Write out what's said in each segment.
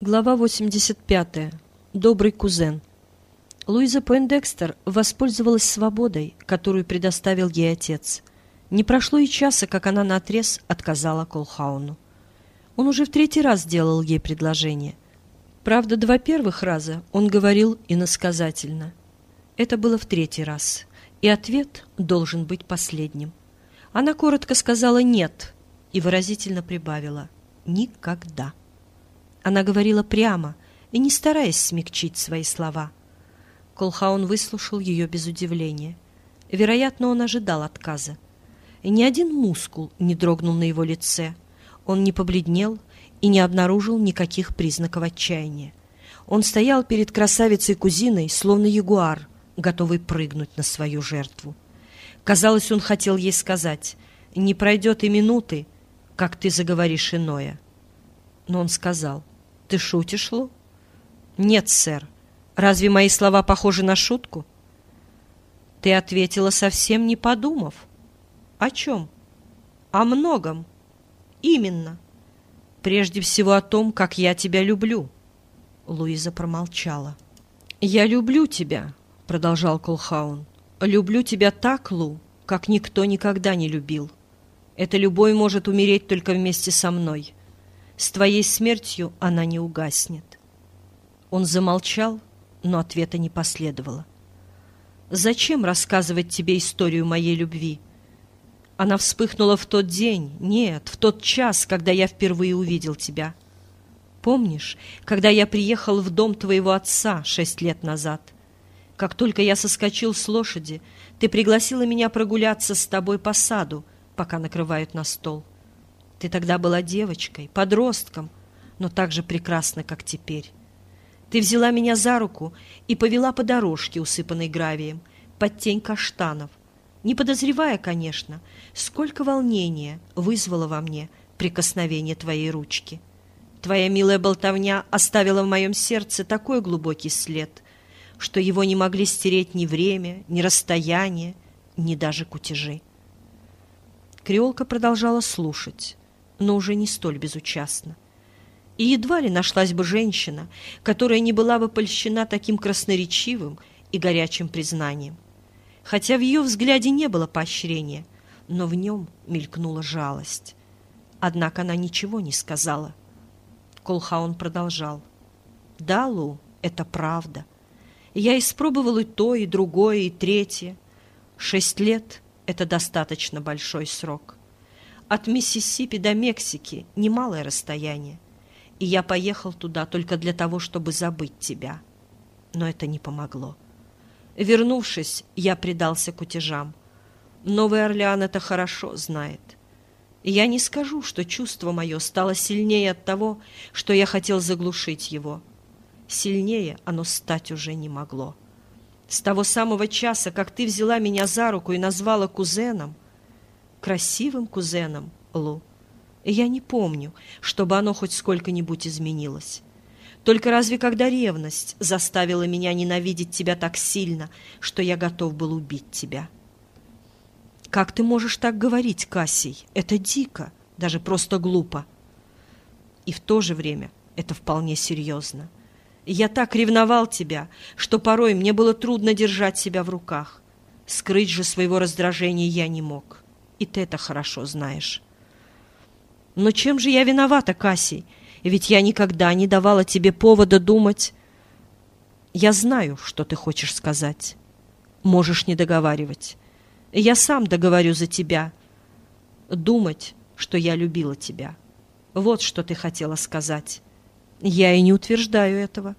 Глава 85. Добрый кузен. Луиза Пойндекстер воспользовалась свободой, которую предоставил ей отец. Не прошло и часа, как она наотрез отказала Колхауну. Он уже в третий раз делал ей предложение. Правда, два первых раза он говорил иносказательно. Это было в третий раз, и ответ должен быть последним. Она коротко сказала «нет» и выразительно прибавила «никогда». Она говорила прямо и не стараясь смягчить свои слова. Колхаун выслушал ее без удивления. Вероятно, он ожидал отказа. И ни один мускул не дрогнул на его лице. Он не побледнел и не обнаружил никаких признаков отчаяния. Он стоял перед красавицей-кузиной, словно ягуар, готовый прыгнуть на свою жертву. Казалось, он хотел ей сказать, «Не пройдет и минуты, как ты заговоришь иное». Но он сказал, ты шутишь, Лу? Нет, сэр. Разве мои слова похожи на шутку? Ты ответила совсем не подумав. О чем? О многом. Именно. Прежде всего о том, как я тебя люблю. Луиза промолчала. Я люблю тебя, продолжал Колхаун. Люблю тебя так, Лу, как никто никогда не любил. Эта любовь может умереть только вместе со мной. С твоей смертью она не угаснет. Он замолчал, но ответа не последовало. Зачем рассказывать тебе историю моей любви? Она вспыхнула в тот день, нет, в тот час, когда я впервые увидел тебя. Помнишь, когда я приехал в дом твоего отца шесть лет назад? Как только я соскочил с лошади, ты пригласила меня прогуляться с тобой по саду, пока накрывают на стол. Ты тогда была девочкой, подростком, но так же прекрасна, как теперь. Ты взяла меня за руку и повела по дорожке, усыпанной гравием, под тень каштанов, не подозревая, конечно, сколько волнения вызвало во мне прикосновение твоей ручки. Твоя милая болтовня оставила в моем сердце такой глубокий след, что его не могли стереть ни время, ни расстояние, ни даже кутежи. Креолка продолжала слушать но уже не столь безучастно. И едва ли нашлась бы женщина, которая не была бы польщена таким красноречивым и горячим признанием. Хотя в ее взгляде не было поощрения, но в нем мелькнула жалость. Однако она ничего не сказала. Колхаун продолжал. «Да, Лу, это правда. Я испробовал и то, и другое, и третье. Шесть лет — это достаточно большой срок. От Миссисипи до Мексики немалое расстояние, и я поехал туда только для того, чтобы забыть тебя. Но это не помогло. Вернувшись, я предался кутежам. Новый Орлеан это хорошо знает. Я не скажу, что чувство мое стало сильнее от того, что я хотел заглушить его. Сильнее оно стать уже не могло. С того самого часа, как ты взяла меня за руку и назвала кузеном, красивым кузеном, Лу. Я не помню, чтобы оно хоть сколько-нибудь изменилось. Только разве когда ревность заставила меня ненавидеть тебя так сильно, что я готов был убить тебя? Как ты можешь так говорить, Кассий? Это дико, даже просто глупо. И в то же время это вполне серьезно. Я так ревновал тебя, что порой мне было трудно держать себя в руках. Скрыть же своего раздражения я не мог и ты это хорошо знаешь. Но чем же я виновата, Кассий? Ведь я никогда не давала тебе повода думать... Я знаю, что ты хочешь сказать. Можешь не договаривать. Я сам договорю за тебя. Думать, что я любила тебя. Вот что ты хотела сказать. Я и не утверждаю этого,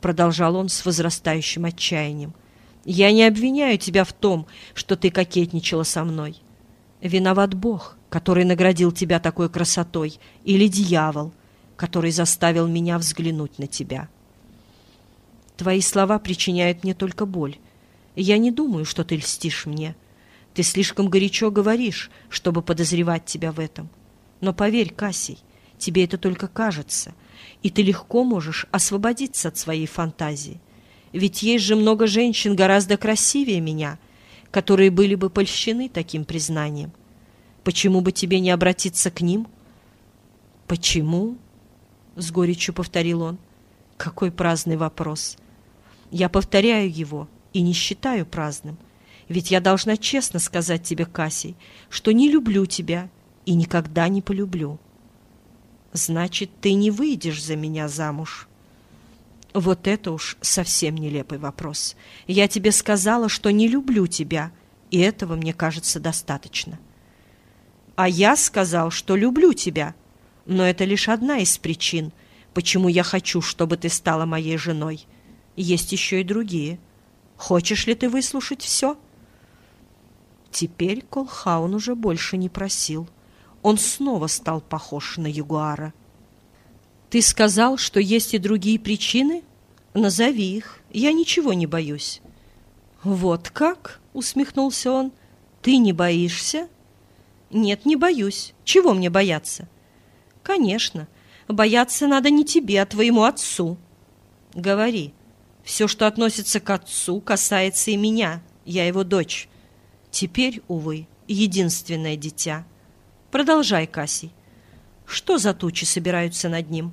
продолжал он с возрастающим отчаянием. Я не обвиняю тебя в том, что ты кокетничала со мной. Виноват Бог, который наградил тебя такой красотой, или дьявол, который заставил меня взглянуть на тебя. Твои слова причиняют мне только боль. Я не думаю, что ты льстишь мне. Ты слишком горячо говоришь, чтобы подозревать тебя в этом. Но поверь, Кассий, тебе это только кажется, и ты легко можешь освободиться от своей фантазии. Ведь есть же много женщин гораздо красивее меня — которые были бы польщены таким признанием. Почему бы тебе не обратиться к ним? Почему? — с горечью повторил он. «Какой праздный вопрос! Я повторяю его и не считаю праздным. Ведь я должна честно сказать тебе, Кассий, что не люблю тебя и никогда не полюблю. Значит, ты не выйдешь за меня замуж. Вот это уж совсем нелепый вопрос. Я тебе сказала, что не люблю тебя, и этого, мне кажется, достаточно. А я сказал, что люблю тебя, но это лишь одна из причин, почему я хочу, чтобы ты стала моей женой. Есть еще и другие. Хочешь ли ты выслушать все?» Теперь Колхаун уже больше не просил. Он снова стал похож на ягуара. «Ты сказал, что есть и другие причины? Назови их. Я ничего не боюсь». «Вот как?» — усмехнулся он. «Ты не боишься?» «Нет, не боюсь. Чего мне бояться?» «Конечно. Бояться надо не тебе, а твоему отцу». «Говори. Все, что относится к отцу, касается и меня. Я его дочь. Теперь, увы, единственное дитя. Продолжай, Кассий. Что за тучи собираются над ним?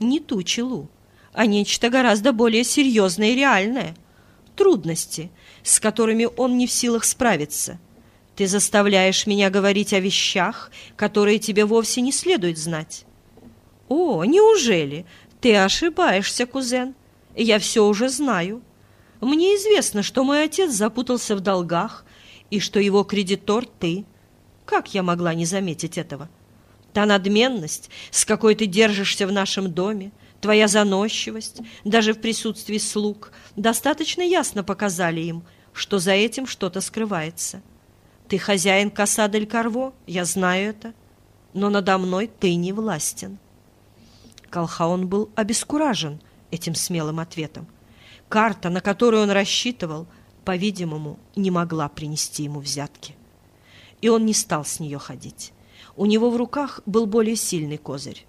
Не тучи, Лу, а нечто гораздо более серьезное и реальное. Трудности, с которыми он не в силах справиться. Ты заставляешь меня говорить о вещах, которые тебе вовсе не следует знать. О, неужели? Ты ошибаешься, кузен. Я все уже знаю. Мне известно, что мой отец запутался в долгах и что его кредитор ты. Как я могла не заметить этого? Та надменность, с какой ты держишься в нашем доме, твоя заносчивость, даже в присутствии слуг, достаточно ясно показали им, что за этим что-то скрывается. Ты хозяин Касадель Карво, я знаю это, но надо мной ты не властен. Колхаон был обескуражен этим смелым ответом. Карта, на которую он рассчитывал, по-видимому, не могла принести ему взятки. И он не стал с нее ходить. У него в руках был более сильный козырь.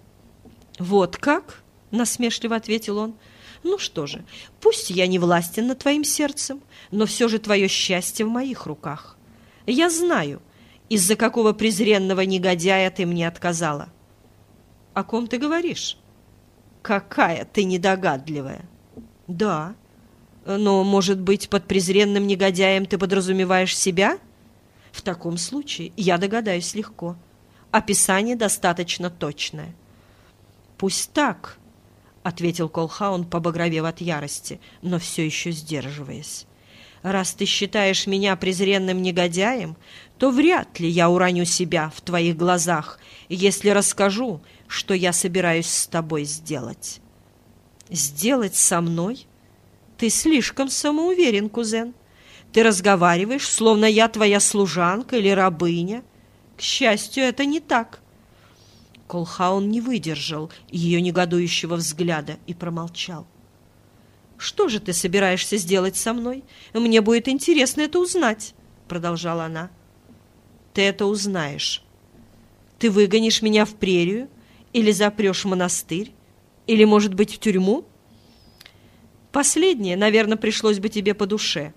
«Вот как?» — насмешливо ответил он. «Ну что же, пусть я не властен над твоим сердцем, но все же твое счастье в моих руках. Я знаю, из-за какого презренного негодяя ты мне отказала». «О ком ты говоришь?» «Какая ты недогадливая!» «Да, но, может быть, под презренным негодяем ты подразумеваешь себя? В таком случае я догадаюсь легко. Описание достаточно точное. Пусть так, — ответил Колхаун, побагровев от ярости, но все еще сдерживаясь. «Раз ты считаешь меня презренным негодяем, то вряд ли я уроню себя в твоих глазах, если расскажу, что я собираюсь с тобой сделать». «Сделать со мной?» Ты слишком самоуверен, кузен. Ты разговариваешь, словно я твоя служанка или рабыня. К счастью, это не так. Колхаун не выдержал ее негодующего взгляда и промолчал. «Что же ты собираешься сделать со мной? Мне будет интересно это узнать», — продолжала она. «Ты это узнаешь. Ты выгонишь меня в прерию или запрешь в монастырь, или, может быть, в тюрьму?» Последнее, наверное, пришлось бы тебе по душе,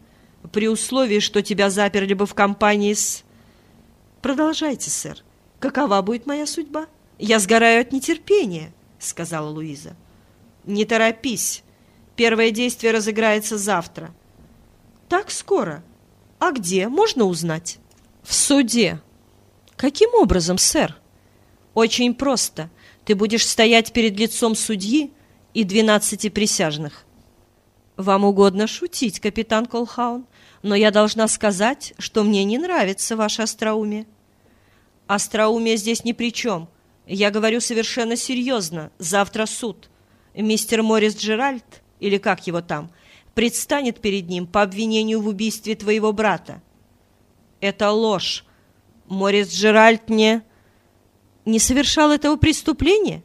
при условии, что тебя заперли бы в компании с... Продолжайте, сэр. Какова будет моя судьба? Я сгораю от нетерпения, сказала Луиза. Не торопись. Первое действие разыграется завтра. Так скоро? А где? Можно узнать? В суде. Каким образом, сэр? Очень просто. Ты будешь стоять перед лицом судьи и двенадцати присяжных. «Вам угодно шутить, капитан Колхаун, но я должна сказать, что мне не нравится ваше остроумие». «Остроумие здесь ни при чем. Я говорю совершенно серьезно. Завтра суд. Мистер Моррис Джеральд, или как его там, предстанет перед ним по обвинению в убийстве твоего брата». «Это ложь. Моррис Джеральд не...» «Не совершал этого преступления?»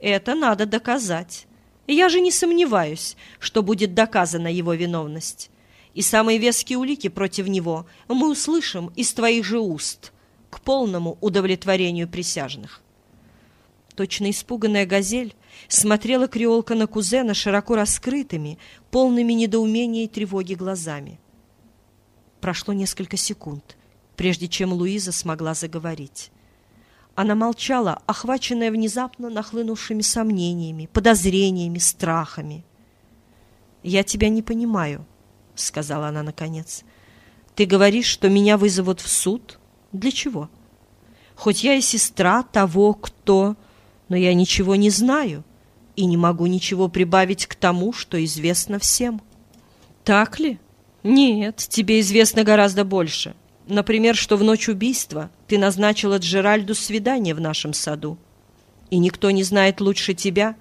«Это надо доказать». Я же не сомневаюсь, что будет доказана его виновность. И самые веские улики против него мы услышим из твоих же уст к полному удовлетворению присяжных. Точно испуганная газель смотрела креолка на кузена широко раскрытыми, полными недоумения и тревоги глазами. Прошло несколько секунд, прежде чем Луиза смогла заговорить. Она молчала, охваченная внезапно нахлынувшими сомнениями, подозрениями, страхами. «Я тебя не понимаю», — сказала она наконец. «Ты говоришь, что меня вызовут в суд? Для чего? Хоть я и сестра того, кто... Но я ничего не знаю и не могу ничего прибавить к тому, что известно всем». «Так ли? Нет, тебе известно гораздо больше». Например, что в ночь убийства ты назначила Джеральду свидание в нашем саду. И никто не знает лучше тебя,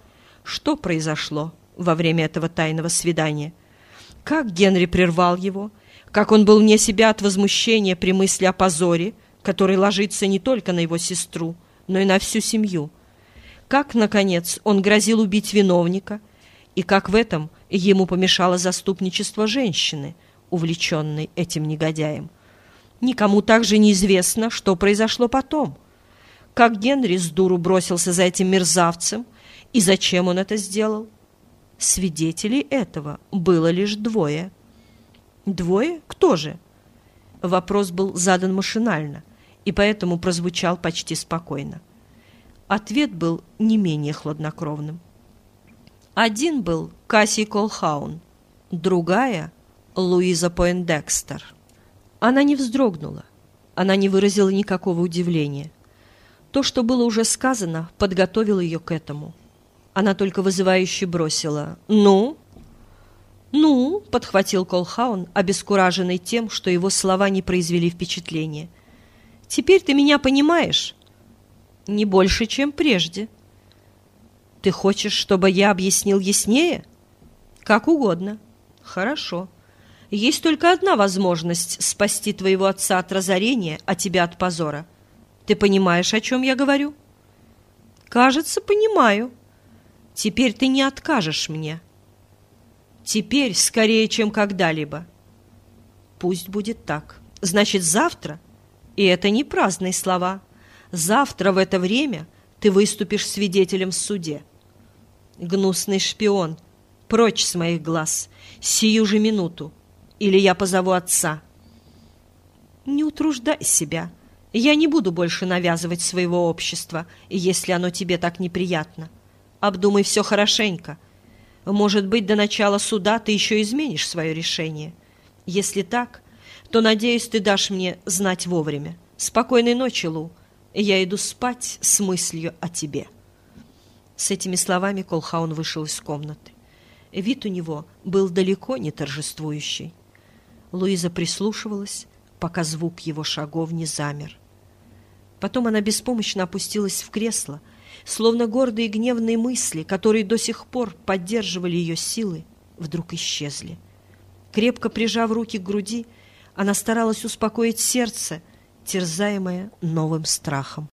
что произошло во время этого тайного свидания. Как Генри прервал его, как он был вне себя от возмущения при мысли о позоре, который ложится не только на его сестру, но и на всю семью. Как, наконец, он грозил убить виновника, и как в этом ему помешало заступничество женщины, увлеченной этим негодяем. Никому также неизвестно, что произошло потом. Как Генри с дуру бросился за этим мерзавцем и зачем он это сделал? Свидетелей этого было лишь двое. Двое? Кто же? Вопрос был задан машинально и поэтому прозвучал почти спокойно. Ответ был не менее хладнокровным. Один был Кассий Колхаун, другая — Луиза Поиндекстер. Она не вздрогнула. Она не выразила никакого удивления. То, что было уже сказано, подготовило ее к этому. Она только вызывающе бросила «Ну?» «Ну?» — подхватил Колхаун, обескураженный тем, что его слова не произвели впечатления. «Теперь ты меня понимаешь?» «Не больше, чем прежде». «Ты хочешь, чтобы я объяснил яснее?» «Как угодно». «Хорошо». Есть только одна возможность спасти твоего отца от разорения, а тебя от позора. Ты понимаешь, о чем я говорю? Кажется, понимаю. Теперь ты не откажешь мне. Теперь скорее, чем когда-либо. Пусть будет так. Значит, завтра, и это не праздные слова, завтра в это время ты выступишь свидетелем в суде. Гнусный шпион, прочь с моих глаз, сию же минуту, или я позову отца. Не утруждай себя. Я не буду больше навязывать своего общества, если оно тебе так неприятно. Обдумай все хорошенько. Может быть, до начала суда ты еще изменишь свое решение. Если так, то, надеюсь, ты дашь мне знать вовремя. Спокойной ночи, Лу. Я иду спать с мыслью о тебе. С этими словами Колхаун вышел из комнаты. Вид у него был далеко не торжествующий. Луиза прислушивалась, пока звук его шагов не замер. Потом она беспомощно опустилась в кресло, словно гордые и гневные мысли, которые до сих пор поддерживали ее силы, вдруг исчезли. Крепко прижав руки к груди, она старалась успокоить сердце, терзаемое новым страхом.